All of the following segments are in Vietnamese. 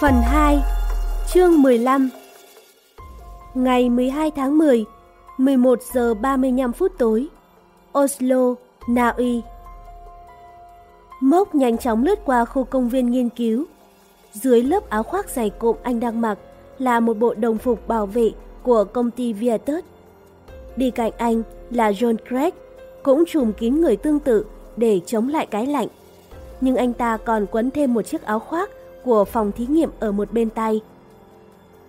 Phần 2 Chương 15 Ngày 12 tháng 10 11 giờ 35 phút tối Oslo, Na Uy Mốc nhanh chóng lướt qua khu công viên nghiên cứu Dưới lớp áo khoác dày cộm anh đang mặc là một bộ đồng phục bảo vệ của công ty Viatus. Đi cạnh anh là John Craig, cũng trùm kín người tương tự để chống lại cái lạnh. Nhưng anh ta còn quấn thêm một chiếc áo khoác của phòng thí nghiệm ở một bên tay.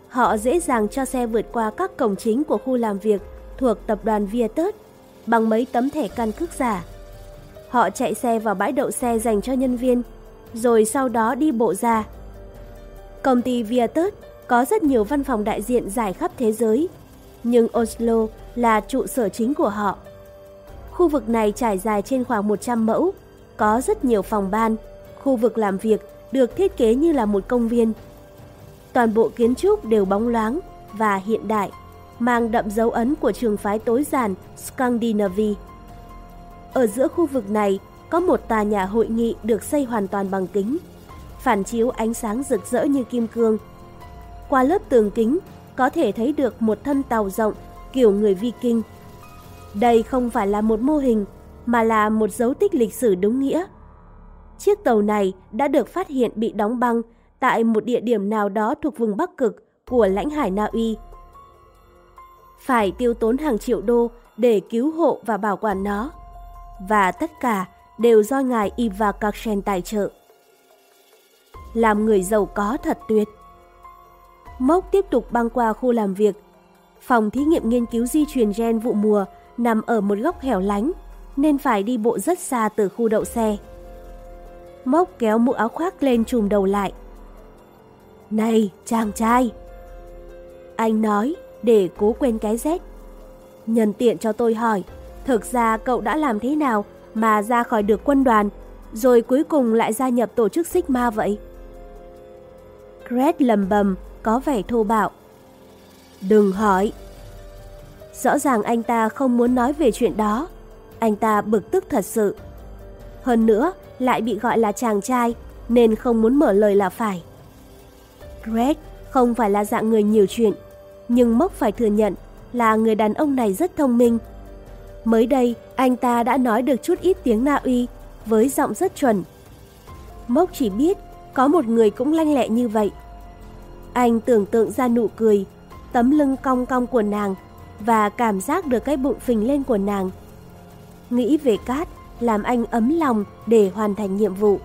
Họ dễ dàng cho xe vượt qua các cổng chính của khu làm việc thuộc tập đoàn Viatus bằng mấy tấm thẻ căn cước giả. Họ chạy xe vào bãi đậu xe dành cho nhân viên, rồi sau đó đi bộ ra. Công ty Viatus có rất nhiều văn phòng đại diện giải khắp thế giới, nhưng Oslo là trụ sở chính của họ. Khu vực này trải dài trên khoảng 100 mẫu, có rất nhiều phòng ban, khu vực làm việc được thiết kế như là một công viên. Toàn bộ kiến trúc đều bóng loáng và hiện đại, mang đậm dấu ấn của trường phái tối giản Scandinavia. Ở giữa khu vực này có một tòa nhà hội nghị được xây hoàn toàn bằng kính, phản chiếu ánh sáng rực rỡ như kim cương. Qua lớp tường kính có thể thấy được một thân tàu rộng kiểu người Viking. Đây không phải là một mô hình mà là một dấu tích lịch sử đúng nghĩa. Chiếc tàu này đã được phát hiện bị đóng băng tại một địa điểm nào đó thuộc vùng Bắc Cực của lãnh hải Na Uy. Phải tiêu tốn hàng triệu đô để cứu hộ và bảo quản nó. Và tất cả đều do ngài Iva Kakshen tài trợ. Làm người giàu có thật tuyệt. Mốc tiếp tục băng qua khu làm việc. Phòng thí nghiệm nghiên cứu di truyền gen vụ mùa nằm ở một góc hẻo lánh, nên phải đi bộ rất xa từ khu đậu xe. Mốc kéo mũ áo khoác lên trùm đầu lại. Này, chàng trai! Anh nói để cố quên cái rét. Nhân tiện cho tôi hỏi, thực ra cậu đã làm thế nào mà ra khỏi được quân đoàn, rồi cuối cùng lại gia nhập tổ chức Sigma vậy? Gret lầm bầm, có vẻ thô bạo. Đừng hỏi. Rõ ràng anh ta không muốn nói về chuyện đó. Anh ta bực tức thật sự. Hơn nữa, lại bị gọi là chàng trai, nên không muốn mở lời là phải. Greg không phải là dạng người nhiều chuyện, nhưng Mốc phải thừa nhận là người đàn ông này rất thông minh. Mới đây, anh ta đã nói được chút ít tiếng Na Uy với giọng rất chuẩn. Mốc chỉ biết có một người cũng lanh lẹ như vậy. Anh tưởng tượng ra nụ cười, tấm lưng cong cong của nàng và cảm giác được cái bụng phình lên của nàng. Nghĩ về cát, làm anh ấm lòng để hoàn thành nhiệm vụ.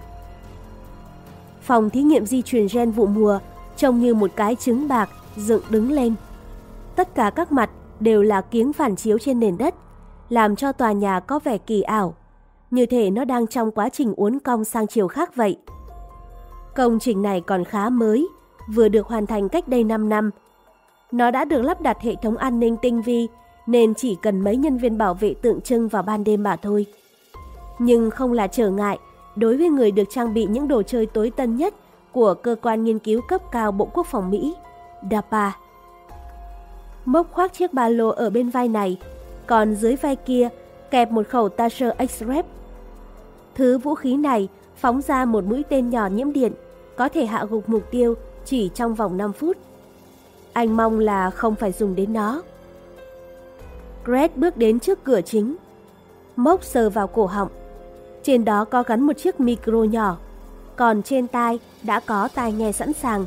Phòng thí nghiệm di truyền gen vụ mùa trông như một cái trứng bạc dựng đứng lên. Tất cả các mặt đều là kiếng phản chiếu trên nền đất, làm cho tòa nhà có vẻ kỳ ảo, như thể nó đang trong quá trình uốn cong sang chiều khác vậy. Công trình này còn khá mới, vừa được hoàn thành cách đây 5 năm. Nó đã được lắp đặt hệ thống an ninh tinh vi nên chỉ cần mấy nhân viên bảo vệ tượng trưng vào ban đêm mà thôi nhưng không là trở ngại đối với người được trang bị những đồ chơi tối tân nhất của cơ quan nghiên cứu cấp cao Bộ Quốc phòng Mỹ, DAPA. Mốc khoác chiếc ba lô ở bên vai này, còn dưới vai kia kẹp một khẩu taser X-Rep. Thứ vũ khí này phóng ra một mũi tên nhỏ nhiễm điện, có thể hạ gục mục tiêu chỉ trong vòng 5 phút. Anh mong là không phải dùng đến nó. Greg bước đến trước cửa chính. Mốc sờ vào cổ họng, trên đó có gắn một chiếc micro nhỏ, còn trên tai đã có tai nghe sẵn sàng.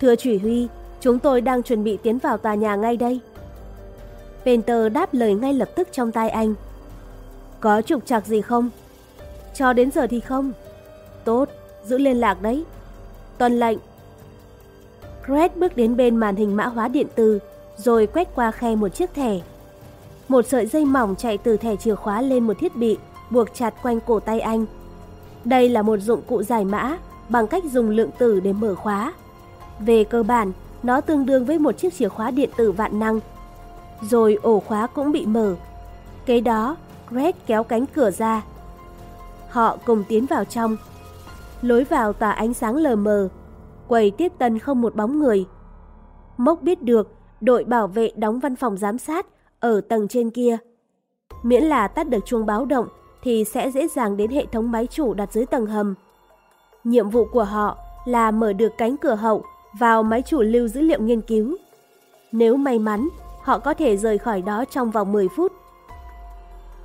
Thưa chỉ huy, chúng tôi đang chuẩn bị tiến vào tòa nhà ngay đây. Penter đáp lời ngay lập tức trong tai anh. Có trục trặc gì không? Cho đến giờ thì không. Tốt, giữ liên lạc đấy. Tuần lệnh. Craig bước đến bên màn hình mã hóa điện tử, rồi quét qua khe một chiếc thẻ. Một sợi dây mỏng chạy từ thẻ chìa khóa lên một thiết bị buộc chặt quanh cổ tay anh. Đây là một dụng cụ giải mã bằng cách dùng lượng tử để mở khóa. Về cơ bản, nó tương đương với một chiếc chìa khóa điện tử vạn năng. Rồi ổ khóa cũng bị mở. Kế đó, Greg kéo cánh cửa ra. Họ cùng tiến vào trong. Lối vào tỏa ánh sáng lờ mờ. Quầy tiếp tân không một bóng người. Mốc biết được đội bảo vệ đóng văn phòng giám sát ở tầng trên kia. Miễn là tắt được chuông báo động thì sẽ dễ dàng đến hệ thống máy chủ đặt dưới tầng hầm. Nhiệm vụ của họ là mở được cánh cửa hậu vào máy chủ lưu dữ liệu nghiên cứu. Nếu may mắn, họ có thể rời khỏi đó trong vòng 10 phút.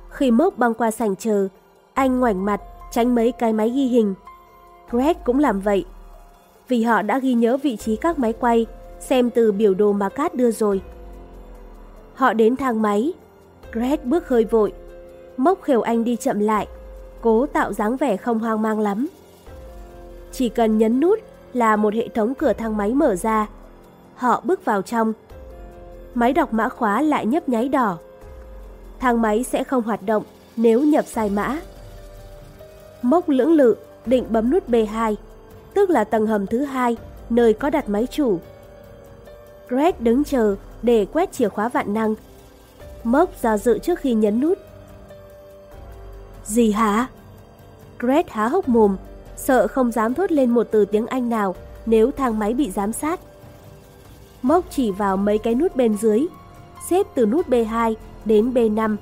Khi Mốc băng qua sảnh chờ, anh ngoảnh mặt tránh mấy cái máy ghi hình. Greg cũng làm vậy. Vì họ đã ghi nhớ vị trí các máy quay, xem từ biểu đồ mà Cát đưa rồi. Họ đến thang máy. Greg bước hơi vội. Mốc khều anh đi chậm lại, cố tạo dáng vẻ không hoang mang lắm. Chỉ cần nhấn nút là một hệ thống cửa thang máy mở ra. Họ bước vào trong. Máy đọc mã khóa lại nhấp nháy đỏ. Thang máy sẽ không hoạt động nếu nhập sai mã. Mốc lưỡng lự định bấm nút B2, tức là tầng hầm thứ hai, nơi có đặt máy chủ. Greg đứng chờ để quét chìa khóa vạn năng. Mốc do dự trước khi nhấn nút. Gì hả? Gret há hốc mồm, sợ không dám thốt lên một từ tiếng Anh nào nếu thang máy bị giám sát. Mốc chỉ vào mấy cái nút bên dưới, xếp từ nút B2 đến B5.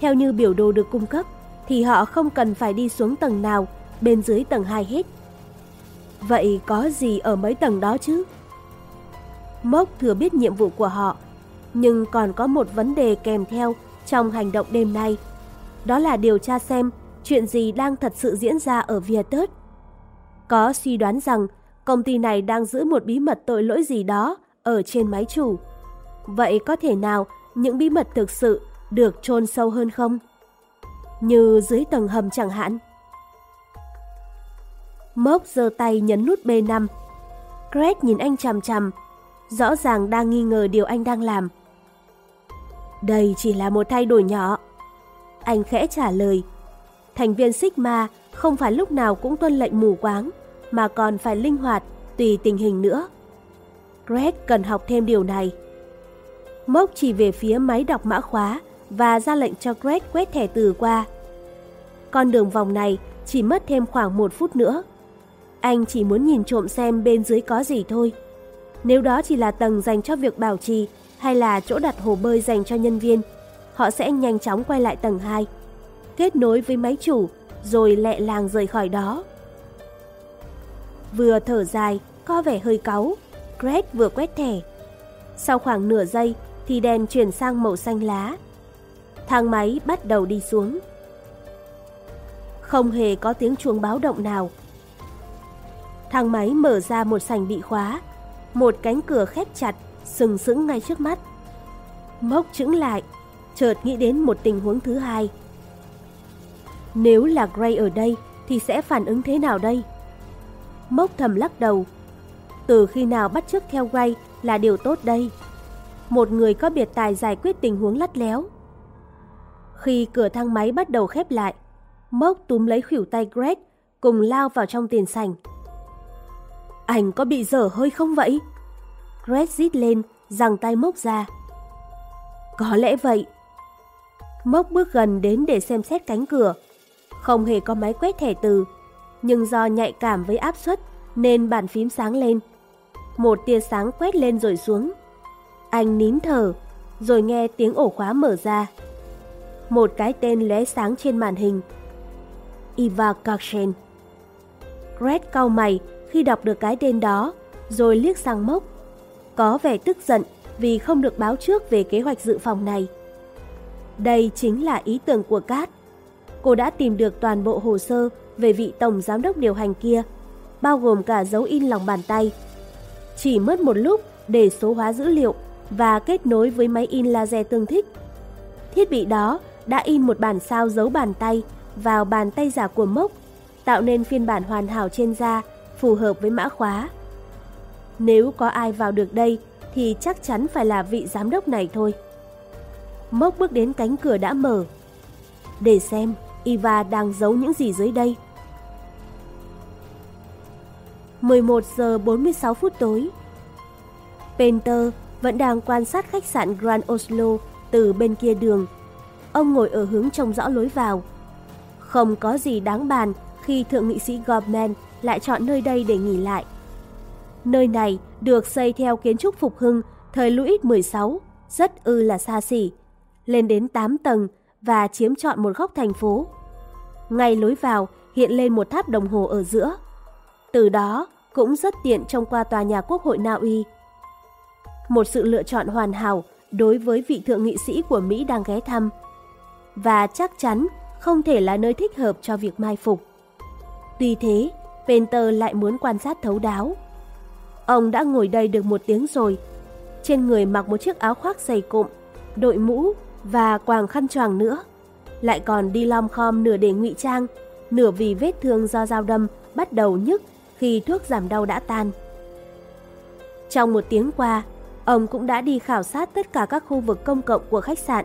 Theo như biểu đồ được cung cấp, thì họ không cần phải đi xuống tầng nào bên dưới tầng 2 hết. Vậy có gì ở mấy tầng đó chứ? Mốc thừa biết nhiệm vụ của họ, nhưng còn có một vấn đề kèm theo trong hành động đêm nay. Đó là điều tra xem chuyện gì đang thật sự diễn ra ở Viettus. Có suy đoán rằng công ty này đang giữ một bí mật tội lỗi gì đó ở trên máy chủ. Vậy có thể nào những bí mật thực sự được chôn sâu hơn không? Như dưới tầng hầm chẳng hạn. Mốc giơ tay nhấn nút B5. Greg nhìn anh chằm chằm, rõ ràng đang nghi ngờ điều anh đang làm. Đây chỉ là một thay đổi nhỏ. Anh khẽ trả lời. Thành viên Sigma không phải lúc nào cũng tuân lệnh mù quáng, mà còn phải linh hoạt tùy tình hình nữa. Greg cần học thêm điều này. Mốc chỉ về phía máy đọc mã khóa và ra lệnh cho Greg quét thẻ từ qua. Con đường vòng này chỉ mất thêm khoảng một phút nữa. Anh chỉ muốn nhìn trộm xem bên dưới có gì thôi. Nếu đó chỉ là tầng dành cho việc bảo trì hay là chỗ đặt hồ bơi dành cho nhân viên, họ sẽ nhanh chóng quay lại tầng 2, kết nối với máy chủ rồi lẹ làng rời khỏi đó. Vừa thở dài, có vẻ hơi cáu, Greg vừa quét thẻ. Sau khoảng nửa giây thì đèn chuyển sang màu xanh lá. Thang máy bắt đầu đi xuống. Không hề có tiếng chuông báo động nào. Thang máy mở ra một sảnh bị khóa, một cánh cửa khép chặt, sừng sững ngay trước mắt. Mốc chững lại, chợt nghĩ đến một tình huống thứ hai. Nếu là Gray ở đây thì sẽ phản ứng thế nào đây? Mốc thầm lắc đầu. Từ khi nào bắt chước theo Gray là điều tốt đây? Một người có biệt tài giải quyết tình huống lắt léo. Khi cửa thang máy bắt đầu khép lại, Mốc túm lấy khỉu tay Greg cùng lao vào trong tiền sảnh. Anh có bị dở hơi không vậy? Greg rít lên, giằng tay Mốc ra. Có lẽ vậy. Mốc bước gần đến để xem xét cánh cửa. Không hề có máy quét thẻ từ, nhưng do nhạy cảm với áp suất nên bàn phím sáng lên. Một tia sáng quét lên rồi xuống. Anh nín thở, rồi nghe tiếng ổ khóa mở ra. Một cái tên lóe sáng trên màn hình. Iva Karchen. Red cau mày khi đọc được cái tên đó, rồi liếc sang Mốc. Có vẻ tức giận vì không được báo trước về kế hoạch dự phòng này. Đây chính là ý tưởng của Cát. Cô đã tìm được toàn bộ hồ sơ về vị tổng giám đốc điều hành kia, bao gồm cả dấu in lòng bàn tay. Chỉ mất một lúc để số hóa dữ liệu và kết nối với máy in laser tương thích. Thiết bị đó đã in một bản sao dấu bàn tay vào bàn tay giả của Mốc, tạo nên phiên bản hoàn hảo trên da phù hợp với mã khóa. Nếu có ai vào được đây thì chắc chắn phải là vị giám đốc này thôi. Mốc bước đến cánh cửa đã mở. Để xem Iva đang giấu những gì dưới đây. 11 giờ 46 phút tối. Penter vẫn đang quan sát khách sạn Grand Oslo từ bên kia đường. Ông ngồi ở hướng trông rõ lối vào. Không có gì đáng bàn khi thượng nghị sĩ Gorman lại chọn nơi đây để nghỉ lại. Nơi này được xây theo kiến trúc phục hưng thời Louis XVI, rất ư là xa xỉ, lên đến 8 tầng và chiếm trọn một góc thành phố. Ngay lối vào hiện lên một tháp đồng hồ ở giữa. Từ đó, cũng rất tiện trông qua tòa nhà quốc hội Na Uy. Một sự lựa chọn hoàn hảo đối với vị thượng nghị sĩ của Mỹ đang ghé thăm. Và chắc chắn không thể là nơi thích hợp cho việc mai phục. Tuy thế, Penter lại muốn quan sát thấu đáo. Ông đã ngồi đây được một tiếng rồi. Trên người mặc một chiếc áo khoác dày cộm, đội mũ và quàng khăn choàng nữa. Lại còn đi lom khom nửa để ngụy trang, nửa vì vết thương do dao đâm bắt đầu nhức khi thuốc giảm đau đã tan. Trong một tiếng qua, ông cũng đã đi khảo sát tất cả các khu vực công cộng của khách sạn,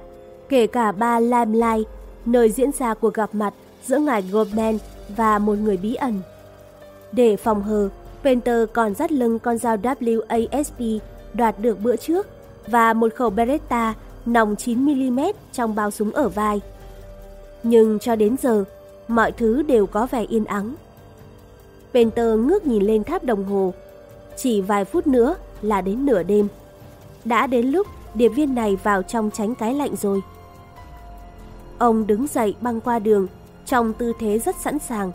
kể cả ba Limelight, nơi diễn ra cuộc gặp mặt giữa ngài Goldman và một người bí ẩn. Để phòng hờ, Penter còn dắt lưng con dao WASP đoạt được bữa trước và một khẩu Beretta nòng 9mm trong bao súng ở vai. Nhưng cho đến giờ, mọi thứ đều có vẻ yên ắng. Penter ngước nhìn lên tháp đồng hồ. Chỉ vài phút nữa là đến nửa đêm. Đã đến lúc điệp viên này vào trong tránh cái lạnh rồi. Ông đứng dậy băng qua đường, trong tư thế rất sẵn sàng.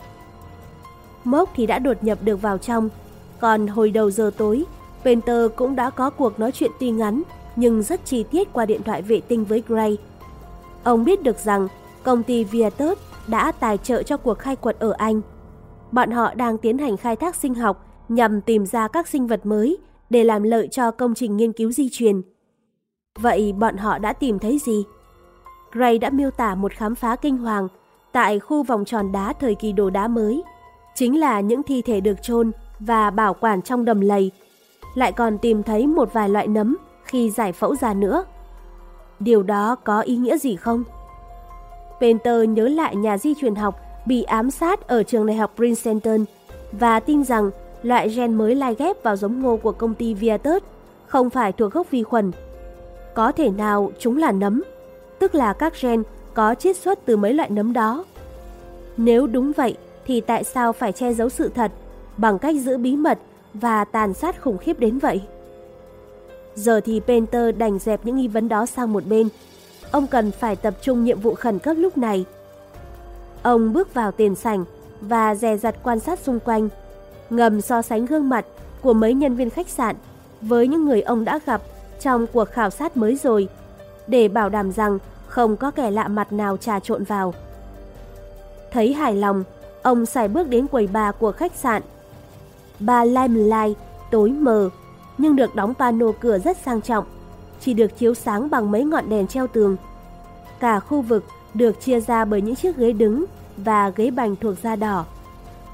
Mốc thì đã đột nhập được vào trong, còn hồi đầu giờ tối, Penter cũng đã có cuộc nói chuyện tuy ngắn nhưng rất chi tiết qua điện thoại vệ tinh với Gray. Ông biết được rằng công ty Viatus đã tài trợ cho cuộc khai quật ở Anh. Bọn họ đang tiến hành khai thác sinh học nhằm tìm ra các sinh vật mới để làm lợi cho công trình nghiên cứu di truyền. Vậy bọn họ đã tìm thấy gì? Gray đã miêu tả một khám phá kinh hoàng tại khu vòng tròn đá thời kỳ đồ đá mới. Chính là những thi thể được chôn và bảo quản trong đầm lầy. Lại còn tìm thấy một vài loại nấm khi giải phẫu ra nữa. Điều đó có ý nghĩa gì không? Painter nhớ lại nhà di truyền học bị ám sát ở trường đại học Princeton và tin rằng loại gen mới lai ghép vào giống ngô của công ty Viatus không phải thuộc gốc vi khuẩn. Có thể nào chúng là nấm, tức là các gen có chiết xuất từ mấy loại nấm đó. Nếu đúng vậy thì tại sao phải che giấu sự thật bằng cách giữ bí mật và tàn sát khủng khiếp đến vậy? Giờ thì Penter đành dẹp những nghi vấn đó sang một bên. Ông cần phải tập trung nhiệm vụ khẩn cấp lúc này. Ông bước vào tiền sảnh và dè dặt quan sát xung quanh, ngầm so sánh gương mặt của mấy nhân viên khách sạn với những người ông đã gặp trong cuộc khảo sát mới rồi, để bảo đảm rằng không có kẻ lạ mặt nào trà trộn vào. Thấy hài lòng, ông xài bước đến quầy bà của khách sạn. Bà Limelight tối mờ nhưng được đóng pano cửa rất sang trọng, chỉ được chiếu sáng bằng mấy ngọn đèn treo tường. Cả khu vực được chia ra bởi những chiếc ghế đứng và ghế bành thuộc da đỏ,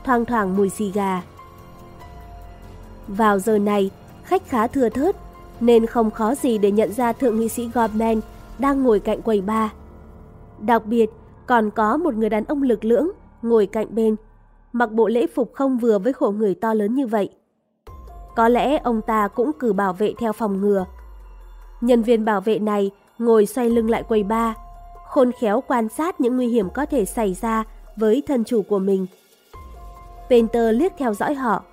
thoang thoảng mùi xì gà. Vào giờ này, khách khá thừa thớt, nên không khó gì để nhận ra thượng nghị sĩ Gorman đang ngồi cạnh quầy bar. Đặc biệt, còn có một người đàn ông lực lưỡng ngồi cạnh bên, mặc bộ lễ phục không vừa với khổ người to lớn như vậy. Có lẽ ông ta cũng cử bảo vệ theo phòng ngừa. Nhân viên bảo vệ này ngồi xoay lưng lại quầy ba, khôn khéo quan sát những nguy hiểm có thể xảy ra với thân chủ của mình. Painter liếc theo dõi họ.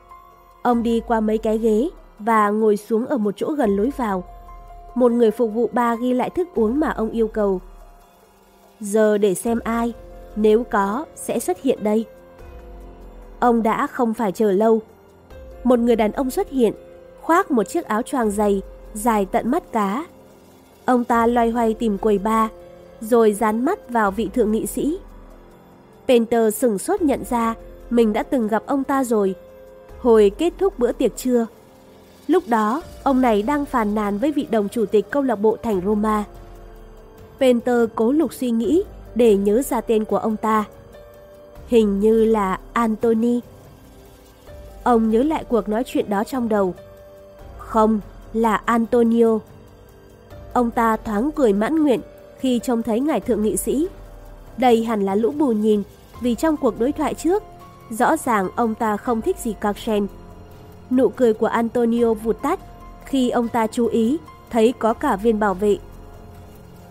Ông đi qua mấy cái ghế và ngồi xuống ở một chỗ gần lối vào. Một người phục vụ ba ghi lại thức uống mà ông yêu cầu. Giờ để xem ai, nếu có sẽ xuất hiện đây. Ông đã không phải chờ lâu một người đàn ông xuất hiện, khoác một chiếc áo choàng dày, dài tận mắt cá. Ông ta loay hoay tìm quầy ba, rồi dán mắt vào vị thượng nghị sĩ. Penter sừng sốt nhận ra mình đã từng gặp ông ta rồi, hồi kết thúc bữa tiệc trưa. Lúc đó, ông này đang phàn nàn với vị đồng chủ tịch câu lạc bộ thành Roma. Penter cố lục suy nghĩ để nhớ ra tên của ông ta. Hình như là Anthony. Ông nhớ lại cuộc nói chuyện đó trong đầu. Không, là Antonio. Ông ta thoáng cười mãn nguyện khi trông thấy ngài thượng nghị sĩ. Đây hẳn là lũ bù nhìn vì trong cuộc đối thoại trước, rõ ràng ông ta không thích gì Carsen. Nụ cười của Antonio vụt tắt khi ông ta chú ý thấy có cả viên bảo vệ.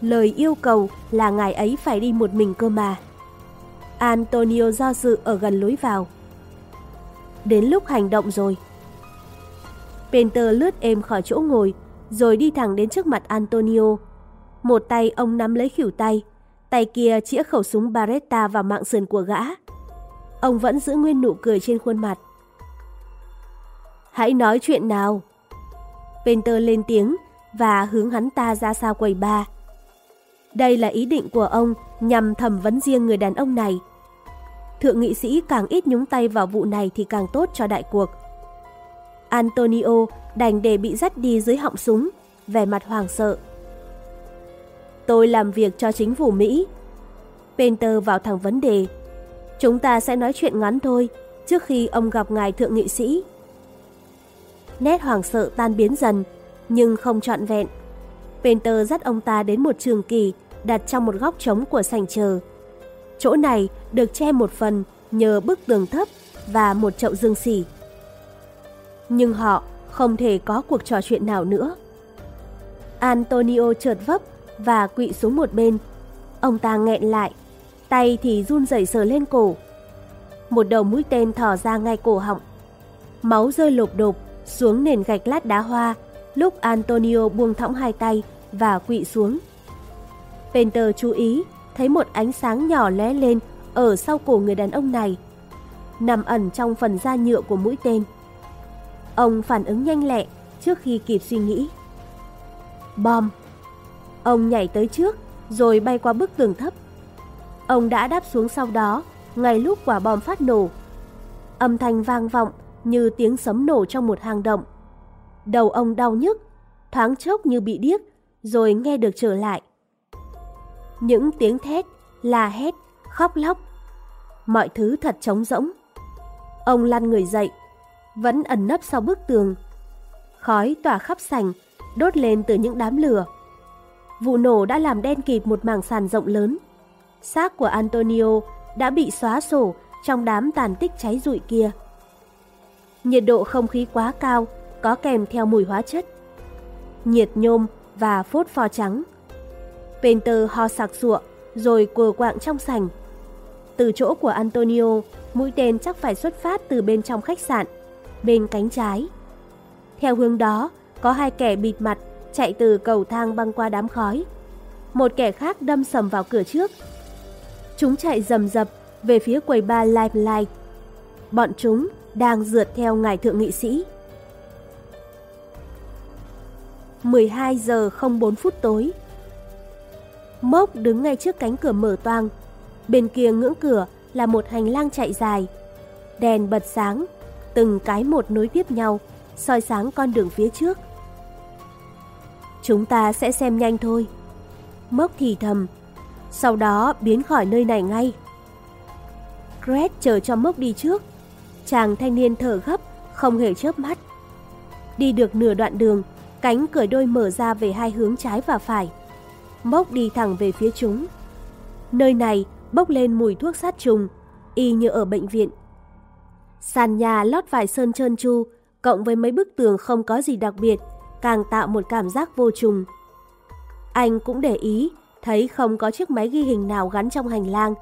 Lời yêu cầu là ngài ấy phải đi một mình cơ mà. Antonio do dự ở gần lối vào đến lúc hành động rồi. Penter lướt êm khỏi chỗ ngồi, rồi đi thẳng đến trước mặt Antonio. Một tay ông nắm lấy khỉu tay, tay kia chĩa khẩu súng Barretta vào mạng sườn của gã. Ông vẫn giữ nguyên nụ cười trên khuôn mặt. Hãy nói chuyện nào. Penter lên tiếng và hướng hắn ta ra xa quầy ba. Đây là ý định của ông nhằm thẩm vấn riêng người đàn ông này. Thượng nghị sĩ càng ít nhúng tay vào vụ này thì càng tốt cho đại cuộc. Antonio đành để bị dắt đi dưới họng súng, vẻ mặt hoàng sợ. Tôi làm việc cho chính phủ Mỹ. Penter vào thẳng vấn đề. Chúng ta sẽ nói chuyện ngắn thôi, trước khi ông gặp ngài thượng nghị sĩ. Nét hoàng sợ tan biến dần, nhưng không trọn vẹn. Penter dắt ông ta đến một trường kỳ đặt trong một góc trống của sảnh chờ. Chỗ này được che một phần nhờ bức tường thấp và một chậu dương xỉ. Nhưng họ không thể có cuộc trò chuyện nào nữa. Antonio chợt vấp và quỵ xuống một bên. Ông ta nghẹn lại, tay thì run rẩy sờ lên cổ. Một đầu mũi tên thò ra ngay cổ họng. Máu rơi lộp đột xuống nền gạch lát đá hoa lúc Antonio buông thõng hai tay và quỵ xuống. Penter chú ý thấy một ánh sáng nhỏ lóe lên ở sau cổ người đàn ông này, nằm ẩn trong phần da nhựa của mũi tên. Ông phản ứng nhanh lẹ trước khi kịp suy nghĩ. Bom! Ông nhảy tới trước rồi bay qua bức tường thấp. Ông đã đáp xuống sau đó, ngay lúc quả bom phát nổ. Âm thanh vang vọng như tiếng sấm nổ trong một hang động. Đầu ông đau nhức, thoáng chốc như bị điếc, rồi nghe được trở lại. Những tiếng thét, la hét, khóc lóc. Mọi thứ thật trống rỗng. Ông lăn người dậy, vẫn ẩn nấp sau bức tường. Khói tỏa khắp sảnh, đốt lên từ những đám lửa. Vụ nổ đã làm đen kịt một mảng sàn rộng lớn. Xác của Antonio đã bị xóa sổ trong đám tàn tích cháy rụi kia. Nhiệt độ không khí quá cao, có kèm theo mùi hóa chất. Nhiệt nhôm và phốt pho trắng. Penter ho sặc sụa, rồi cùa quạng trong sảnh. Từ chỗ của Antonio, mũi tên chắc phải xuất phát từ bên trong khách sạn, bên cánh trái. Theo hướng đó, có hai kẻ bịt mặt chạy từ cầu thang băng qua đám khói. Một kẻ khác đâm sầm vào cửa trước. Chúng chạy rầm rập về phía quầy bar Live Bọn chúng đang rượt theo ngài thượng nghị sĩ. 12 giờ 04 phút tối. Mốc đứng ngay trước cánh cửa mở toang. Bên kia ngưỡng cửa là một hành lang chạy dài. Đèn bật sáng, từng cái một nối tiếp nhau, soi sáng con đường phía trước. Chúng ta sẽ xem nhanh thôi. Mốc thì thầm, sau đó biến khỏi nơi này ngay. Gret chờ cho Mốc đi trước. Chàng thanh niên thở gấp, không hề chớp mắt. Đi được nửa đoạn đường, cánh cửa đôi mở ra về hai hướng trái và phải. Mốc đi thẳng về phía chúng. Nơi này bốc lên mùi thuốc sát trùng, y như ở bệnh viện. Sàn nhà lót vải sơn trơn tru, cộng với mấy bức tường không có gì đặc biệt, càng tạo một cảm giác vô trùng. Anh cũng để ý, thấy không có chiếc máy ghi hình nào gắn trong hành lang.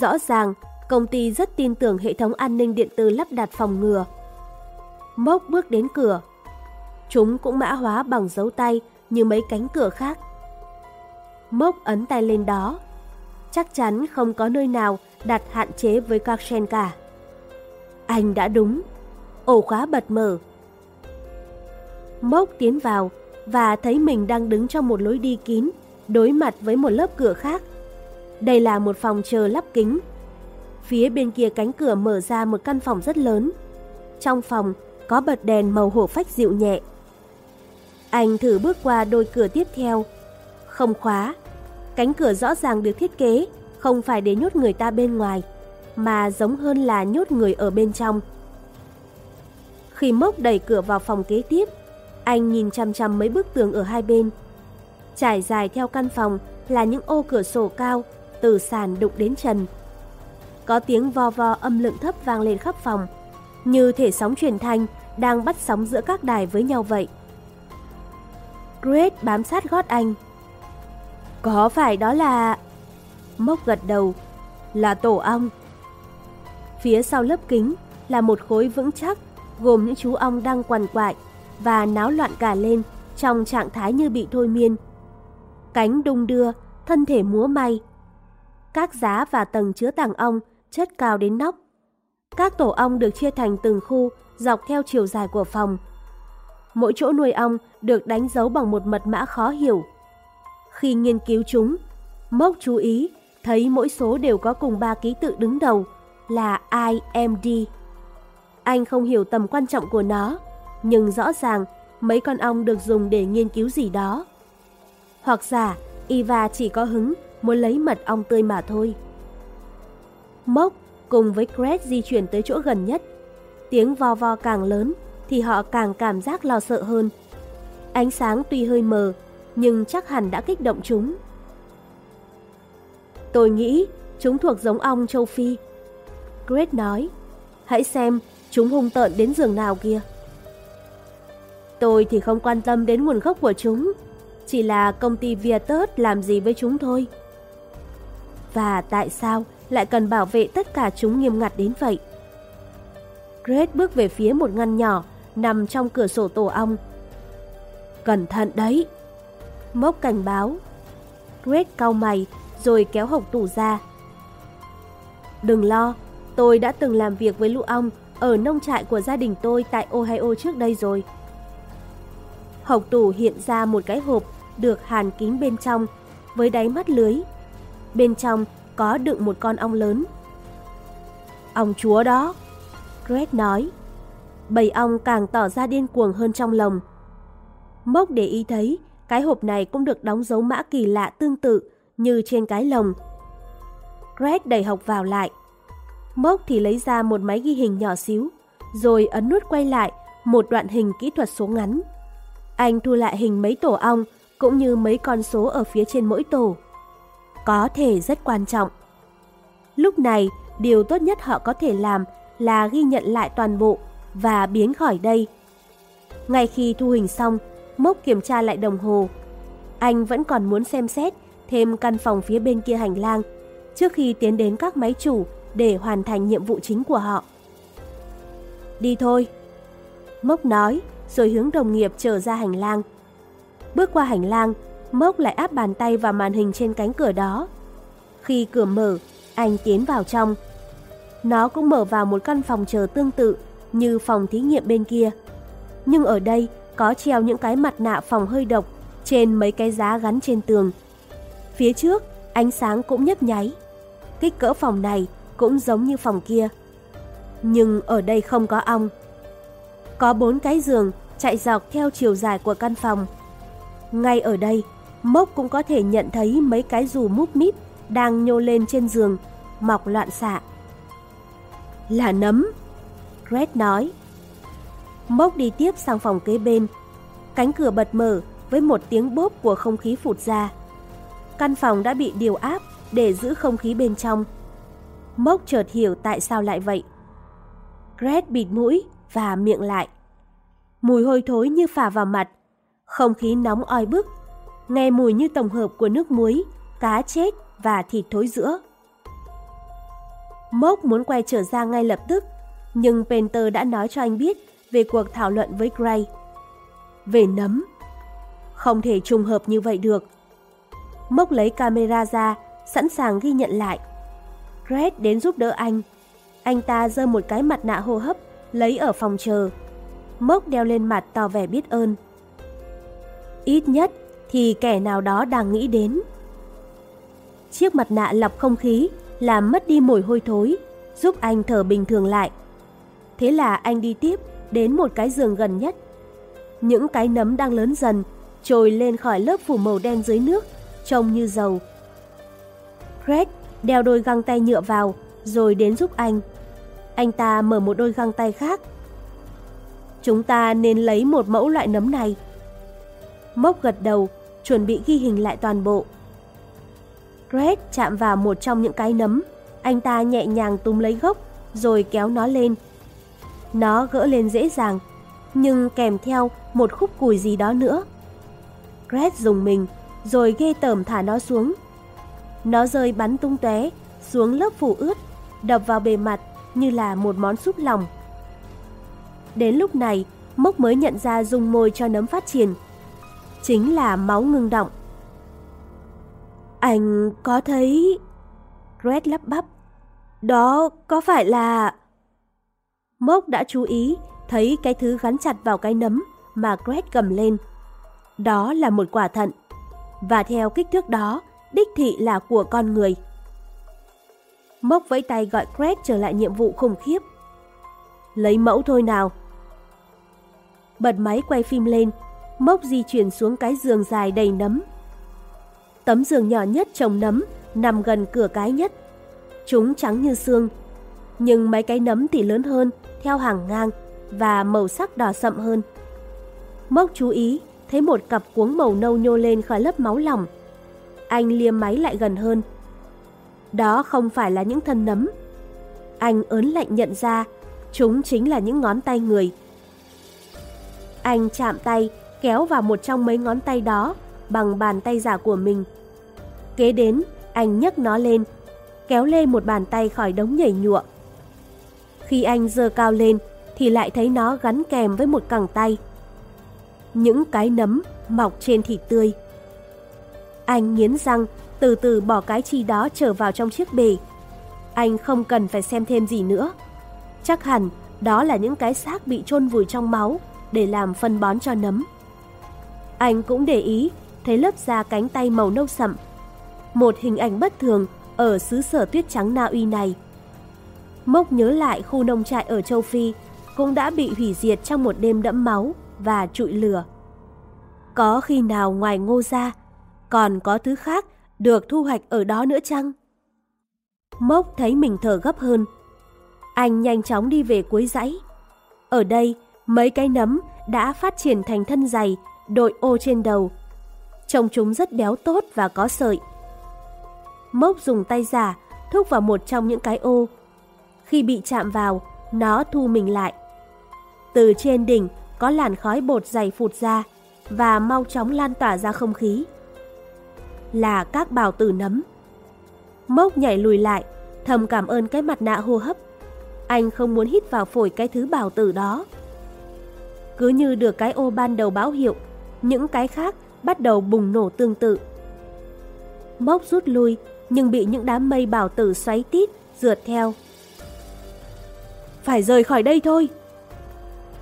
Rõ ràng, công ty rất tin tưởng hệ thống an ninh điện tử lắp đặt phòng ngừa. Mốc bước đến cửa. Chúng cũng mã hóa bằng dấu tay như mấy cánh cửa khác. Mốc ấn tay lên đó. Chắc chắn không có nơi nào đặt hạn chế với Karchen cả. Anh đã đúng. Ổ khóa bật mở. Mốc tiến vào và thấy mình đang đứng trong một lối đi kín, đối mặt với một lớp cửa khác. Đây là một phòng chờ lắp kính. Phía bên kia cánh cửa mở ra một căn phòng rất lớn. Trong phòng có bật đèn màu hổ phách dịu nhẹ. Anh thử bước qua đôi cửa tiếp theo. Không khóa. Cánh cửa rõ ràng được thiết kế, không phải để nhốt người ta bên ngoài, mà giống hơn là nhốt người ở bên trong. Khi mốc đẩy cửa vào phòng kế tiếp, anh nhìn chăm chăm mấy bức tường ở hai bên. Trải dài theo căn phòng là những ô cửa sổ cao, từ sàn đụng đến trần. Có tiếng vo vo âm lượng thấp vang lên khắp phòng, như thể sóng truyền thanh đang bắt sóng giữa các đài với nhau vậy. Great bám sát gót anh. Có phải đó là... Mốc gật đầu, là tổ ong. Phía sau lớp kính là một khối vững chắc gồm những chú ong đang quằn quại và náo loạn cả lên trong trạng thái như bị thôi miên. Cánh đung đưa, thân thể múa may. Các giá và tầng chứa tàng ong chất cao đến nóc. Các tổ ong được chia thành từng khu dọc theo chiều dài của phòng. Mỗi chỗ nuôi ong được đánh dấu bằng một mật mã khó hiểu. Khi nghiên cứu chúng, Mốc chú ý thấy mỗi số đều có cùng ba ký tự đứng đầu là IMD. Anh không hiểu tầm quan trọng của nó, nhưng rõ ràng mấy con ong được dùng để nghiên cứu gì đó. Hoặc giả, Eva chỉ có hứng muốn lấy mật ong tươi mà thôi. Mốc cùng với Greg di chuyển tới chỗ gần nhất. Tiếng vo vo càng lớn thì họ càng cảm giác lo sợ hơn. Ánh sáng tuy hơi mờ, nhưng chắc hẳn đã kích động chúng. Tôi nghĩ chúng thuộc giống ong châu Phi. Great nói, hãy xem chúng hung tợn đến giường nào kia. Tôi thì không quan tâm đến nguồn gốc của chúng, chỉ là công ty Viettus làm gì với chúng thôi. Và tại sao lại cần bảo vệ tất cả chúng nghiêm ngặt đến vậy? Great bước về phía một ngăn nhỏ nằm trong cửa sổ tổ ong. Cẩn thận đấy! Mốc cảnh báo. Greg cau mày rồi kéo hộc tủ ra. Đừng lo, tôi đã từng làm việc với lũ ong ở nông trại của gia đình tôi tại Ohio trước đây rồi. Hộc tủ hiện ra một cái hộp được hàn kín bên trong với đáy mắt lưới. Bên trong có đựng một con ong lớn. Ong chúa đó, Greg nói. Bầy ong càng tỏ ra điên cuồng hơn trong lồng. Mốc để ý thấy cái hộp này cũng được đóng dấu mã kỳ lạ tương tự như trên cái lồng. Greg đẩy hộc vào lại. Mốc thì lấy ra một máy ghi hình nhỏ xíu, rồi ấn nút quay lại một đoạn hình kỹ thuật số ngắn. Anh thu lại hình mấy tổ ong cũng như mấy con số ở phía trên mỗi tổ. Có thể rất quan trọng. Lúc này, điều tốt nhất họ có thể làm là ghi nhận lại toàn bộ và biến khỏi đây. Ngay khi thu hình xong, Mốc kiểm tra lại đồng hồ. Anh vẫn còn muốn xem xét thêm căn phòng phía bên kia hành lang trước khi tiến đến các máy chủ để hoàn thành nhiệm vụ chính của họ. Đi thôi. Mốc nói rồi hướng đồng nghiệp trở ra hành lang. Bước qua hành lang, Mốc lại áp bàn tay vào màn hình trên cánh cửa đó. Khi cửa mở, anh tiến vào trong. Nó cũng mở vào một căn phòng chờ tương tự như phòng thí nghiệm bên kia. Nhưng ở đây có treo những cái mặt nạ phòng hơi độc trên mấy cái giá gắn trên tường. Phía trước, ánh sáng cũng nhấp nháy. Kích cỡ phòng này cũng giống như phòng kia. Nhưng ở đây không có ong. Có bốn cái giường chạy dọc theo chiều dài của căn phòng. Ngay ở đây, Mốc cũng có thể nhận thấy mấy cái dù múp míp đang nhô lên trên giường, mọc loạn xạ. Là nấm, Red nói. Mốc đi tiếp sang phòng kế bên. Cánh cửa bật mở với một tiếng bốp của không khí phụt ra. Căn phòng đã bị điều áp để giữ không khí bên trong. Mốc chợt hiểu tại sao lại vậy. Gret bịt mũi và miệng lại. Mùi hôi thối như phả vào mặt, không khí nóng oi bức, nghe mùi như tổng hợp của nước muối, cá chết và thịt thối giữa. Mốc muốn quay trở ra ngay lập tức, nhưng Penter đã nói cho anh biết về cuộc thảo luận với Gray. Về nấm. Không thể trùng hợp như vậy được. Mốc lấy camera ra, sẵn sàng ghi nhận lại. Red đến giúp đỡ anh. Anh ta giơ một cái mặt nạ hô hấp, lấy ở phòng chờ. Mốc đeo lên mặt tỏ vẻ biết ơn. Ít nhất thì kẻ nào đó đang nghĩ đến. Chiếc mặt nạ lọc không khí làm mất đi mùi hôi thối, giúp anh thở bình thường lại. Thế là anh đi tiếp đến một cái giường gần nhất. Những cái nấm đang lớn dần, trồi lên khỏi lớp phủ màu đen dưới nước, trông như dầu. Greg đeo đôi găng tay nhựa vào, rồi đến giúp anh. Anh ta mở một đôi găng tay khác. Chúng ta nên lấy một mẫu loại nấm này. Mốc gật đầu, chuẩn bị ghi hình lại toàn bộ. Greg chạm vào một trong những cái nấm, anh ta nhẹ nhàng túm lấy gốc, rồi kéo nó lên. Nó gỡ lên dễ dàng, nhưng kèm theo một khúc cùi gì đó nữa. Gret dùng mình, rồi ghê tởm thả nó xuống. Nó rơi bắn tung tóe xuống lớp phủ ướt, đập vào bề mặt như là một món súp lòng. Đến lúc này, Mốc mới nhận ra dùng môi cho nấm phát triển. Chính là máu ngưng động. Anh có thấy... Red lắp bắp. Đó có phải là... Mốc đã chú ý thấy cái thứ gắn chặt vào cái nấm mà Greg cầm lên. Đó là một quả thận, và theo kích thước đó, đích thị là của con người. Mốc vẫy tay gọi Greg trở lại nhiệm vụ khủng khiếp. Lấy mẫu thôi nào. Bật máy quay phim lên, Mốc di chuyển xuống cái giường dài đầy nấm. Tấm giường nhỏ nhất trồng nấm nằm gần cửa cái nhất. Chúng trắng như xương, nhưng mấy cái nấm thì lớn hơn theo hàng ngang và màu sắc đỏ sậm hơn. Mốc chú ý thấy một cặp cuống màu nâu nhô lên khỏi lớp máu lỏng. Anh liêm máy lại gần hơn. Đó không phải là những thân nấm. Anh ớn lạnh nhận ra chúng chính là những ngón tay người. Anh chạm tay kéo vào một trong mấy ngón tay đó bằng bàn tay giả của mình. Kế đến, anh nhấc nó lên, kéo lên một bàn tay khỏi đống nhảy nhụa. Khi anh giơ cao lên thì lại thấy nó gắn kèm với một cẳng tay. Những cái nấm mọc trên thịt tươi. Anh nghiến răng, từ từ bỏ cái chi đó trở vào trong chiếc bể. Anh không cần phải xem thêm gì nữa. Chắc hẳn đó là những cái xác bị chôn vùi trong máu để làm phân bón cho nấm. Anh cũng để ý thấy lớp da cánh tay màu nâu sậm. Một hình ảnh bất thường ở xứ sở tuyết trắng Na Uy này. Mốc nhớ lại khu nông trại ở châu Phi cũng đã bị hủy diệt trong một đêm đẫm máu và trụi lửa. Có khi nào ngoài ngô ra, còn có thứ khác được thu hoạch ở đó nữa chăng? Mốc thấy mình thở gấp hơn. Anh nhanh chóng đi về cuối dãy. Ở đây, mấy cái nấm đã phát triển thành thân dày, đội ô trên đầu. Trông chúng rất béo tốt và có sợi. Mốc dùng tay giả thúc vào một trong những cái ô. Khi bị chạm vào, nó thu mình lại. Từ trên đỉnh có làn khói bột dày phụt ra và mau chóng lan tỏa ra không khí. Là các bào tử nấm. Mốc nhảy lùi lại, thầm cảm ơn cái mặt nạ hô hấp. Anh không muốn hít vào phổi cái thứ bào tử đó. Cứ như được cái ô ban đầu báo hiệu, những cái khác bắt đầu bùng nổ tương tự. Mốc rút lui, nhưng bị những đám mây bào tử xoáy tít, rượt theo. Phải rời khỏi đây thôi!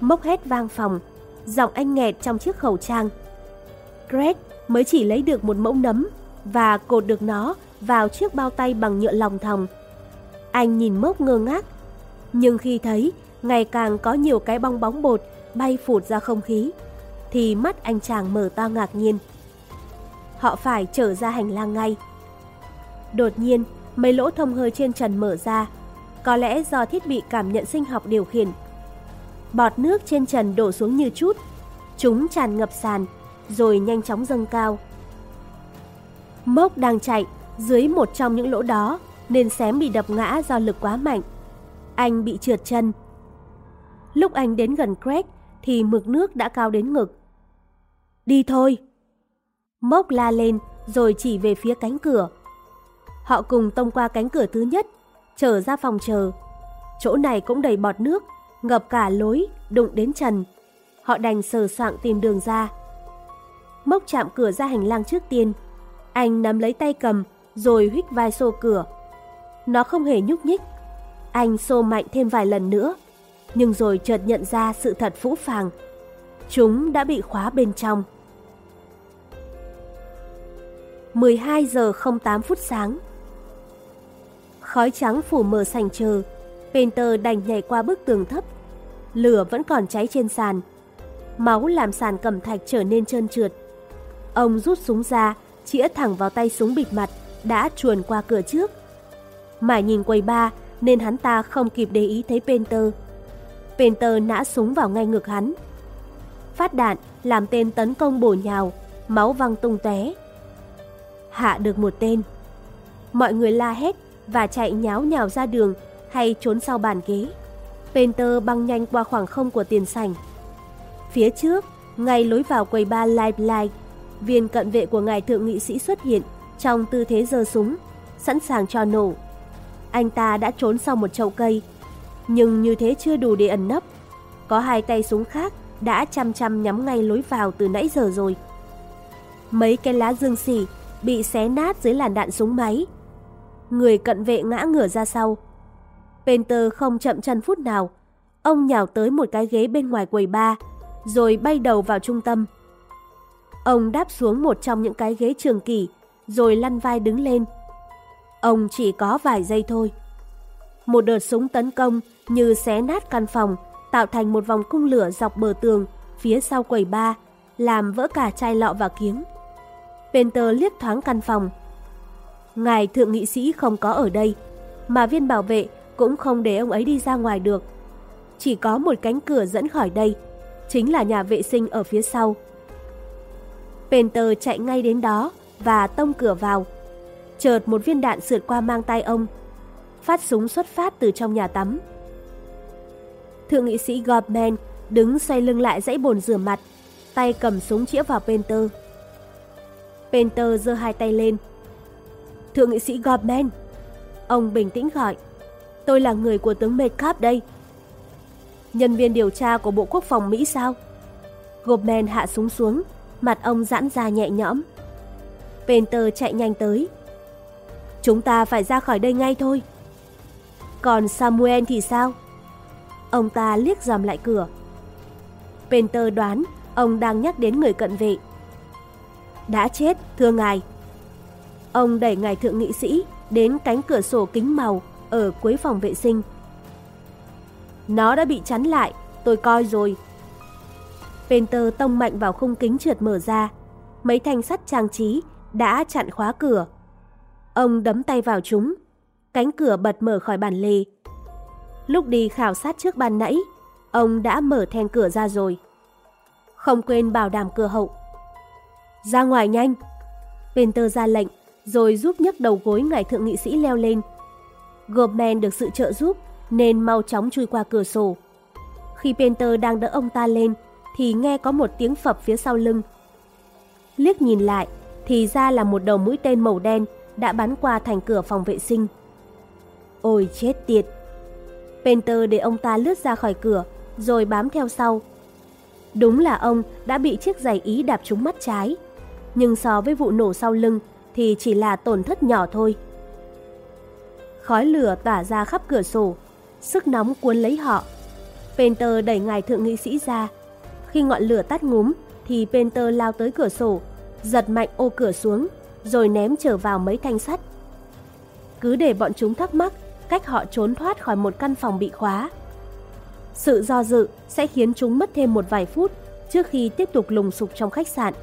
Mốc hét vang phòng, giọng anh nghẹt trong chiếc khẩu trang. Greg mới chỉ lấy được một mẫu nấm và cột được nó vào chiếc bao tay bằng nhựa lòng thòng. Anh nhìn mốc ngơ ngác, nhưng khi thấy ngày càng có nhiều cái bong bóng bột bay phụt ra không khí, thì mắt anh chàng mở to ngạc nhiên. Họ phải trở ra hành lang ngay. Đột nhiên, mấy lỗ thông hơi trên trần mở ra, có lẽ do thiết bị cảm nhận sinh học điều khiển. Bọt nước trên trần đổ xuống như chút, chúng tràn ngập sàn, rồi nhanh chóng dâng cao. Mốc đang chạy, dưới một trong những lỗ đó, nên xém bị đập ngã do lực quá mạnh. Anh bị trượt chân. Lúc anh đến gần Craig thì mực nước đã cao đến ngực. Đi thôi! Mốc la lên rồi chỉ về phía cánh cửa. Họ cùng tông qua cánh cửa thứ nhất, trở ra phòng chờ. Chỗ này cũng đầy bọt nước, ngập cả lối, đụng đến trần. Họ đành sờ soạng tìm đường ra. Mốc chạm cửa ra hành lang trước tiên. Anh nắm lấy tay cầm, rồi huých vai xô cửa. Nó không hề nhúc nhích. Anh xô mạnh thêm vài lần nữa, nhưng rồi chợt nhận ra sự thật phũ phàng. Chúng đã bị khóa bên trong. 12 giờ 08 phút sáng Khói trắng phủ mờ sành chờ. Painter đành nhảy qua bức tường thấp. Lửa vẫn còn cháy trên sàn. Máu làm sàn cẩm thạch trở nên trơn trượt. Ông rút súng ra, chĩa thẳng vào tay súng bịt mặt, đã chuồn qua cửa trước. Mải nhìn quầy ba, nên hắn ta không kịp để ý thấy Painter. Painter nã súng vào ngay ngực hắn. Phát đạn làm tên tấn công bổ nhào, máu văng tung tóe. Hạ được một tên. Mọi người la hét và chạy nháo nhào ra đường hay trốn sau bàn ghế. Penter băng nhanh qua khoảng không của tiền sảnh. Phía trước, ngay lối vào quầy bar Live live, viên cận vệ của ngài thượng nghị sĩ xuất hiện trong tư thế giơ súng, sẵn sàng cho nổ. Anh ta đã trốn sau một chậu cây, nhưng như thế chưa đủ để ẩn nấp. Có hai tay súng khác đã chăm chăm nhắm ngay lối vào từ nãy giờ rồi. Mấy cái lá dương xỉ bị xé nát dưới làn đạn súng máy người cận vệ ngã ngửa ra sau. Penter không chậm chân phút nào. Ông nhào tới một cái ghế bên ngoài quầy bar, rồi bay đầu vào trung tâm. Ông đáp xuống một trong những cái ghế trường kỳ, rồi lăn vai đứng lên. Ông chỉ có vài giây thôi. Một đợt súng tấn công như xé nát căn phòng, tạo thành một vòng cung lửa dọc bờ tường phía sau quầy bar, làm vỡ cả chai lọ và kiếng. Penter liếc thoáng căn phòng. Ngài thượng nghị sĩ không có ở đây, mà viên bảo vệ cũng không để ông ấy đi ra ngoài được. Chỉ có một cánh cửa dẫn khỏi đây, chính là nhà vệ sinh ở phía sau. Penter chạy ngay đến đó và tông cửa vào. Chợt một viên đạn sượt qua mang tay ông. Phát súng xuất phát từ trong nhà tắm. Thượng nghị sĩ Gorman đứng xoay lưng lại dãy bồn rửa mặt, tay cầm súng chĩa vào Penter. Penter giơ hai tay lên. Thượng nghị sĩ Gorman, ông bình tĩnh gọi. Tôi là người của tướng Metcalf đây. Nhân viên điều tra của Bộ Quốc phòng Mỹ sao? Gorman hạ súng xuống, mặt ông giãn ra nhẹ nhõm. Penter chạy nhanh tới. Chúng ta phải ra khỏi đây ngay thôi. Còn Samuel thì sao? Ông ta liếc dòm lại cửa. Penter đoán ông đang nhắc đến người cận vệ. Đã chết, thưa ngài. Ông đẩy ngài thượng nghị sĩ đến cánh cửa sổ kính màu ở cuối phòng vệ sinh. Nó đã bị chắn lại, tôi coi rồi. Penter tông mạnh vào khung kính trượt mở ra. Mấy thanh sắt trang trí đã chặn khóa cửa. Ông đấm tay vào chúng. Cánh cửa bật mở khỏi bản lề. Lúc đi khảo sát trước ban nãy, ông đã mở then cửa ra rồi. Không quên bảo đảm cửa hậu. Ra ngoài nhanh. Penter ra lệnh, rồi giúp nhấc đầu gối ngài thượng nghị sĩ leo lên. Gorman được sự trợ giúp nên mau chóng chui qua cửa sổ. Khi Penter đang đỡ ông ta lên, thì nghe có một tiếng phập phía sau lưng. Liếc nhìn lại, thì ra là một đầu mũi tên màu đen đã bắn qua thành cửa phòng vệ sinh. Ôi chết tiệt! Penter để ông ta lướt ra khỏi cửa, rồi bám theo sau. Đúng là ông đã bị chiếc giày ý đạp trúng mắt trái, nhưng so với vụ nổ sau lưng thì chỉ là tổn thất nhỏ thôi. Khói lửa tỏa ra khắp cửa sổ, sức nóng cuốn lấy họ. Penter đẩy ngài thượng nghị sĩ ra. Khi ngọn lửa tắt ngúm thì Penter lao tới cửa sổ, giật mạnh ô cửa xuống, rồi ném trở vào mấy thanh sắt. Cứ để bọn chúng thắc mắc cách họ trốn thoát khỏi một căn phòng bị khóa. Sự do dự sẽ khiến chúng mất thêm một vài phút trước khi tiếp tục lùng sục trong khách sạn.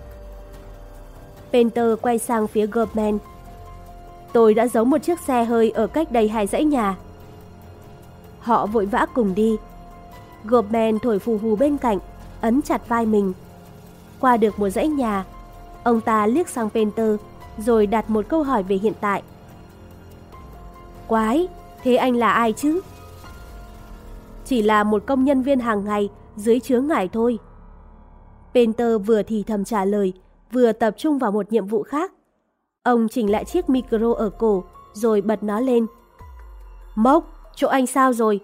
Penter quay sang phía Gorman. Tôi đã giấu một chiếc xe hơi ở cách đây hai dãy nhà. Họ vội vã cùng đi. Gorman thổi phù hù bên cạnh, ấn chặt vai mình. Qua được một dãy nhà, ông ta liếc sang Penter rồi đặt một câu hỏi về hiện tại. Quái, thế anh là ai chứ? Chỉ là một công nhân viên hàng ngày dưới chướng ngải thôi. Penter vừa thì thầm trả lời, vừa tập trung vào một nhiệm vụ khác. Ông chỉnh lại chiếc micro ở cổ, rồi bật nó lên. Mốc, chỗ anh sao rồi?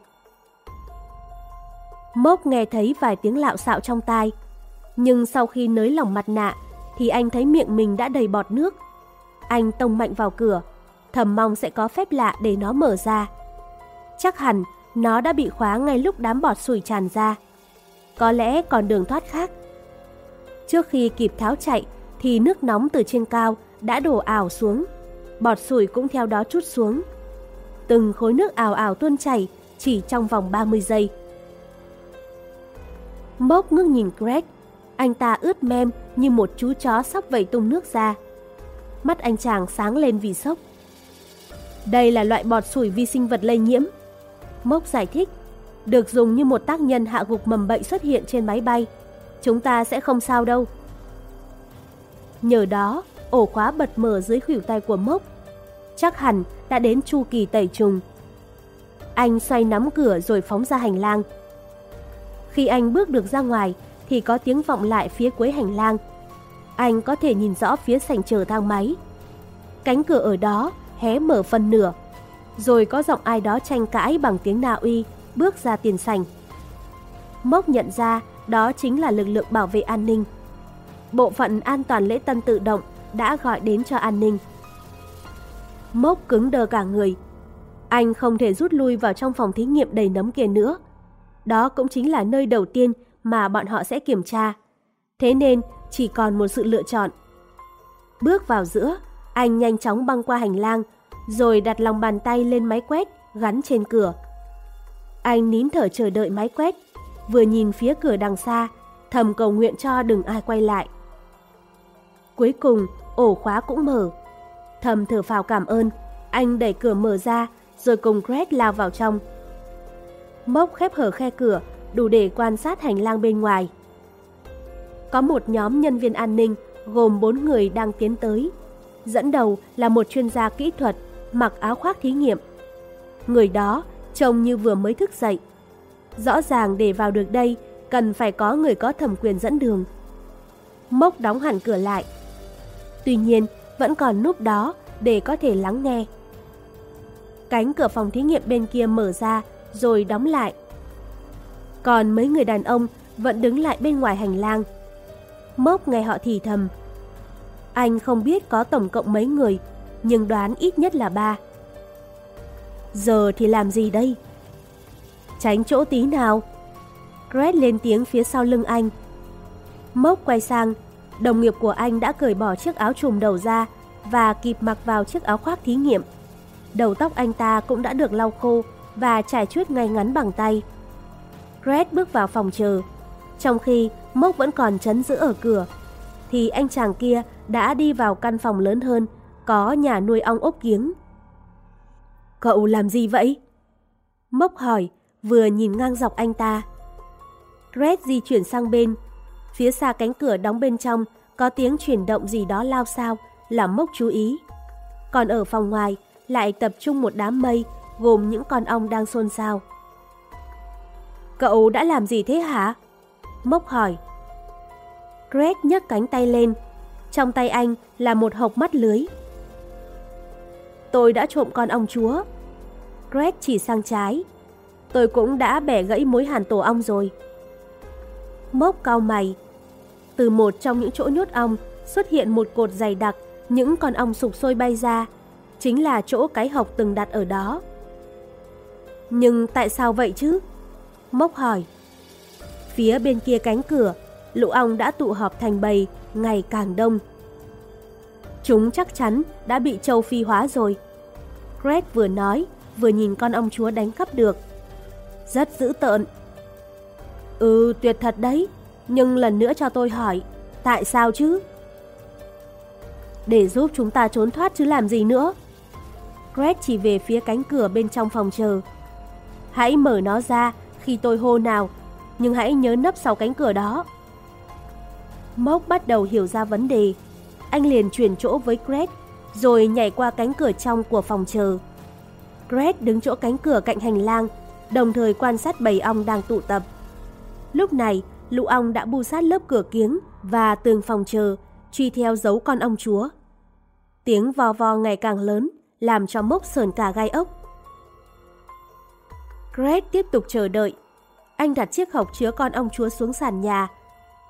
Mốc nghe thấy vài tiếng lạo xạo trong tai. Nhưng sau khi nới lỏng mặt nạ, thì anh thấy miệng mình đã đầy bọt nước. Anh tông mạnh vào cửa, thầm mong sẽ có phép lạ để nó mở ra. Chắc hẳn nó đã bị khóa ngay lúc đám bọt sủi tràn ra. Có lẽ còn đường thoát khác. Trước khi kịp tháo chạy thì nước nóng từ trên cao đã đổ ảo xuống. Bọt sủi cũng theo đó chút xuống. Từng khối nước ảo ảo tuôn chảy chỉ trong vòng 30 giây. Mốc ngước nhìn Greg. Anh ta ướt mem như một chú chó sắp vẩy tung nước ra. Mắt anh chàng sáng lên vì sốc. Đây là loại bọt sủi vi sinh vật lây nhiễm. Mốc giải thích, được dùng như một tác nhân hạ gục mầm bệnh xuất hiện trên máy bay. Chúng ta sẽ không sao đâu. Nhờ đó, ổ khóa bật mở dưới khuỷu tay của Mốc. Chắc hẳn đã đến chu kỳ tẩy trùng. Anh xoay nắm cửa rồi phóng ra hành lang. Khi anh bước được ra ngoài thì có tiếng vọng lại phía cuối hành lang. Anh có thể nhìn rõ phía sảnh chờ thang máy. Cánh cửa ở đó hé mở phần nửa. Rồi có giọng ai đó tranh cãi bằng tiếng Na Uy bước ra tiền sảnh. Mốc nhận ra đó chính là lực lượng bảo vệ an ninh. Bộ phận an toàn lễ tân tự động đã gọi đến cho an ninh. Mốc cứng đờ cả người. Anh không thể rút lui vào trong phòng thí nghiệm đầy nấm kia nữa. đó cũng chính là nơi đầu tiên mà bọn họ sẽ kiểm tra. Thế nên chỉ còn một sự lựa chọn. Bước vào giữa, anh nhanh chóng băng qua hành lang, rồi đặt lòng bàn tay lên máy quét gắn trên cửa. Anh nín thở chờ đợi máy quét, vừa nhìn phía cửa đằng xa, thầm cầu nguyện cho đừng ai quay lại. Cuối cùng, ổ khóa cũng mở. Thầm thở phào cảm ơn, anh đẩy cửa mở ra rồi cùng Greg lao vào trong. Mốc khép hở khe cửa, đủ để quan sát hành lang bên ngoài. Có một nhóm nhân viên an ninh gồm 4 người đang tiến tới. Dẫn đầu là một chuyên gia kỹ thuật mặc áo khoác thí nghiệm. Người đó trông như vừa mới thức dậy. Rõ ràng để vào được đây cần phải có người có thẩm quyền dẫn đường. Mốc đóng hẳn cửa lại. Tuy nhiên, vẫn còn núp đó để có thể lắng nghe. Cánh cửa phòng thí nghiệm bên kia mở ra rồi đóng lại. Còn mấy người đàn ông vẫn đứng lại bên ngoài hành lang. Mốc nghe họ thì thầm. Anh không biết có tổng cộng mấy người, nhưng đoán ít nhất là ba. Giờ thì làm gì đây? Tránh chỗ tí nào. Greg lên tiếng phía sau lưng anh. Mốc quay sang, đồng nghiệp của anh đã cởi bỏ chiếc áo trùm đầu ra và kịp mặc vào chiếc áo khoác thí nghiệm. Đầu tóc anh ta cũng đã được lau khô và trải chuốt ngay ngắn bằng tay. Red bước vào phòng chờ. Trong khi Mốc vẫn còn chấn giữ ở cửa, thì anh chàng kia đã đi vào căn phòng lớn hơn, có nhà nuôi ong ốc kiếng. Cậu làm gì vậy? Mốc hỏi, vừa nhìn ngang dọc anh ta. Red di chuyển sang bên. Phía xa cánh cửa đóng bên trong có tiếng chuyển động gì đó lao sao, làm Mốc chú ý. Còn ở phòng ngoài lại tập trung một đám mây gồm những con ong đang xôn xao. Cậu đã làm gì thế hả? Mốc hỏi. Greg nhấc cánh tay lên. Trong tay anh là một hộp mắt lưới. Tôi đã trộm con ong chúa. Greg chỉ sang trái. Tôi cũng đã bẻ gãy mối hàn tổ ong rồi. Mốc cau mày. Từ một trong những chỗ nhốt ong xuất hiện một cột dày đặc, những con ong sục sôi bay ra. Chính là chỗ cái hộc từng đặt ở đó. Nhưng tại sao vậy chứ? Mốc hỏi. Phía bên kia cánh cửa, lũ ong đã tụ họp thành bầy, ngày càng đông. Chúng chắc chắn đã bị châu phi hóa rồi. Greg vừa nói, vừa nhìn con ong chúa đánh cắp được. Rất dữ tợn. Ừ, tuyệt thật đấy. Nhưng lần nữa cho tôi hỏi, tại sao chứ? Để giúp chúng ta trốn thoát chứ làm gì nữa? Greg chỉ về phía cánh cửa bên trong phòng chờ. Hãy mở nó ra khi tôi hô nào, nhưng hãy nhớ nấp sau cánh cửa đó. Mốc bắt đầu hiểu ra vấn đề. Anh liền chuyển chỗ với Greg, rồi nhảy qua cánh cửa trong của phòng chờ. Greg đứng chỗ cánh cửa cạnh hành lang, đồng thời quan sát bầy ong đang tụ tập. Lúc này, lũ ong đã bu sát lớp cửa kiếng và tường phòng chờ, truy theo dấu con ong chúa. Tiếng vò vò ngày càng lớn, làm cho mốc sờn cả gai ốc. Greg tiếp tục chờ đợi. Anh đặt chiếc hộp chứa con ong chúa xuống sàn nhà.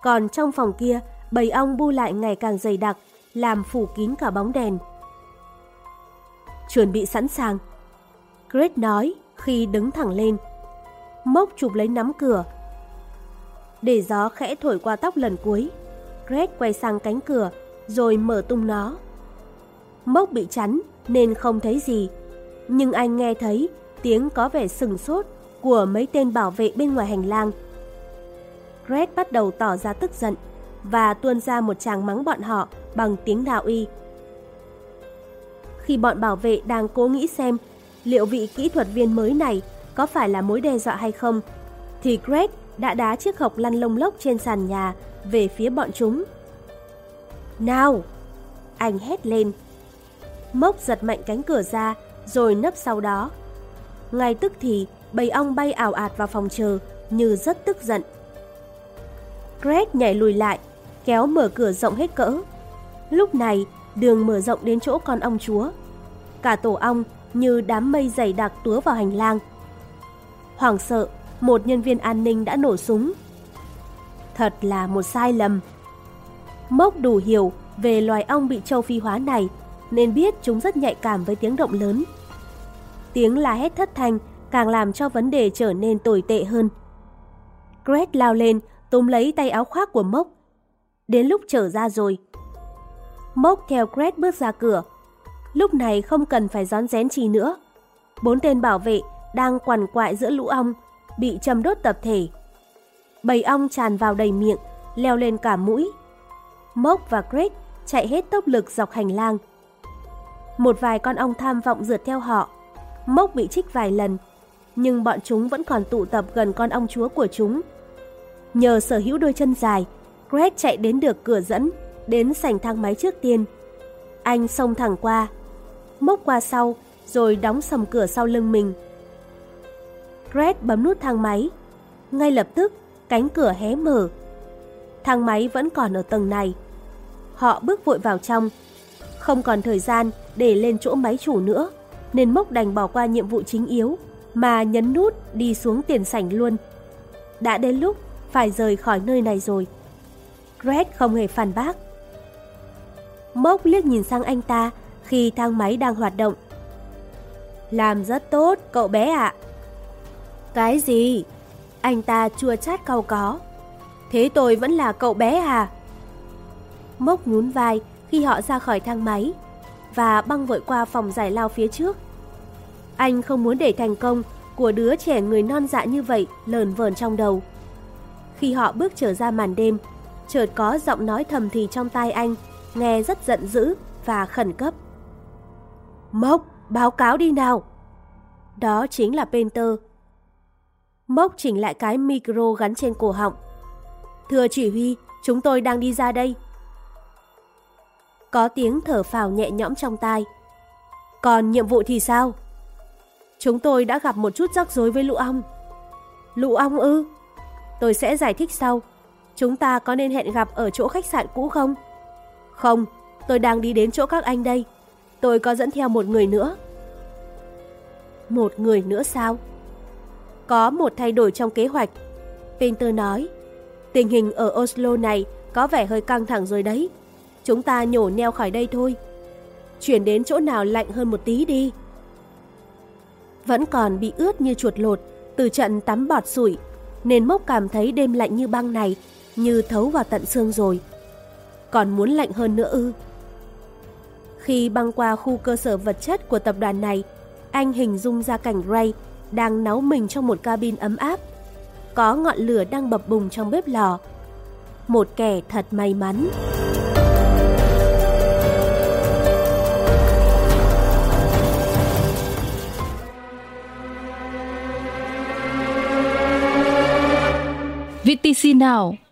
Còn trong phòng kia, bầy ong bu lại ngày càng dày đặc, làm phủ kín cả bóng đèn. Chuẩn bị sẵn sàng. Greg nói khi đứng thẳng lên. Mốc chụp lấy nắm cửa. Để gió khẽ thổi qua tóc lần cuối. Greg quay sang cánh cửa, rồi mở tung nó. Mốc bị chắn nên không thấy gì, nhưng anh nghe thấy tiếng có vẻ sừng sốt của mấy tên bảo vệ bên ngoài hành lang. Greg bắt đầu tỏ ra tức giận và tuôn ra một tràng mắng bọn họ bằng tiếng đạo y. Khi bọn bảo vệ đang cố nghĩ xem liệu vị kỹ thuật viên mới này có phải là mối đe dọa hay không, thì Greg đã đá chiếc hộp lăn lông lốc trên sàn nhà về phía bọn chúng. Nào! Anh hét lên. Mốc giật mạnh cánh cửa ra rồi nấp sau đó. Ngay tức thì bầy ong bay ảo ạt vào phòng chờ như rất tức giận. Greg nhảy lùi lại, kéo mở cửa rộng hết cỡ. Lúc này, đường mở rộng đến chỗ con ong chúa. Cả tổ ong như đám mây dày đặc túa vào hành lang. hoàng sợ, một nhân viên an ninh đã nổ súng. Thật là một sai lầm. Mốc đủ hiểu về loài ong bị châu phi hóa này, nên biết chúng rất nhạy cảm với tiếng động lớn. Tiếng la hét thất thanh càng làm cho vấn đề trở nên tồi tệ hơn. Gret lao lên, túm lấy tay áo khoác của Mốc. Đến lúc trở ra rồi. Mốc theo Gret bước ra cửa. Lúc này không cần phải rón rén chi nữa. Bốn tên bảo vệ đang quằn quại giữa lũ ong, bị châm đốt tập thể. Bầy ong tràn vào đầy miệng, leo lên cả mũi. Mốc và Greg chạy hết tốc lực dọc hành lang. Một vài con ong tham vọng rượt theo họ. Mốc bị trích vài lần, nhưng bọn chúng vẫn còn tụ tập gần con ong chúa của chúng. Nhờ sở hữu đôi chân dài, Greg chạy đến được cửa dẫn, đến sảnh thang máy trước tiên. Anh xông thẳng qua, mốc qua sau, rồi đóng sầm cửa sau lưng mình. Red bấm nút thang máy. Ngay lập tức, cánh cửa hé mở. Thang máy vẫn còn ở tầng này. Họ bước vội vào trong. Không còn thời gian để lên chỗ máy chủ nữa, nên Mốc đành bỏ qua nhiệm vụ chính yếu, mà nhấn nút đi xuống tiền sảnh luôn. Đã đến lúc phải rời khỏi nơi này rồi. Red không hề phản bác. Mốc liếc nhìn sang anh ta khi thang máy đang hoạt động. Làm rất tốt, cậu bé ạ. Cái gì? Anh ta chua chát cau có. Thế tôi vẫn là cậu bé à? Mốc nhún vai khi họ ra khỏi thang máy và băng vội qua phòng giải lao phía trước. Anh không muốn để thành công của đứa trẻ người non dạ như vậy lờn vờn trong đầu. Khi họ bước trở ra màn đêm, chợt có giọng nói thầm thì trong tai anh, nghe rất giận dữ và khẩn cấp. Mốc, báo cáo đi nào! Đó chính là Penter. Mốc chỉnh lại cái micro gắn trên cổ họng. Thưa chỉ huy, chúng tôi đang đi ra đây. Có tiếng thở phào nhẹ nhõm trong tai. Còn nhiệm vụ thì sao? Chúng tôi đã gặp một chút rắc rối với lũ ong. Lũ ong ư? Tôi sẽ giải thích sau. Chúng ta có nên hẹn gặp ở chỗ khách sạn cũ không? Không, tôi đang đi đến chỗ các anh đây. Tôi có dẫn theo một người nữa. Một người nữa sao? Có một thay đổi trong kế hoạch. Peter nói, tình hình ở Oslo này có vẻ hơi căng thẳng rồi đấy. Chúng ta nhổ neo khỏi đây thôi. Chuyển đến chỗ nào lạnh hơn một tí đi. Vẫn còn bị ướt như chuột lột từ trận tắm bọt sủi, nên Mốc cảm thấy đêm lạnh như băng này như thấu vào tận xương rồi. Còn muốn lạnh hơn nữa ư? Khi băng qua khu cơ sở vật chất của tập đoàn này, anh hình dung ra cảnh Ray đang nấu mình trong một cabin ấm áp. Có ngọn lửa đang bập bùng trong bếp lò. Một kẻ thật may mắn. VTC Now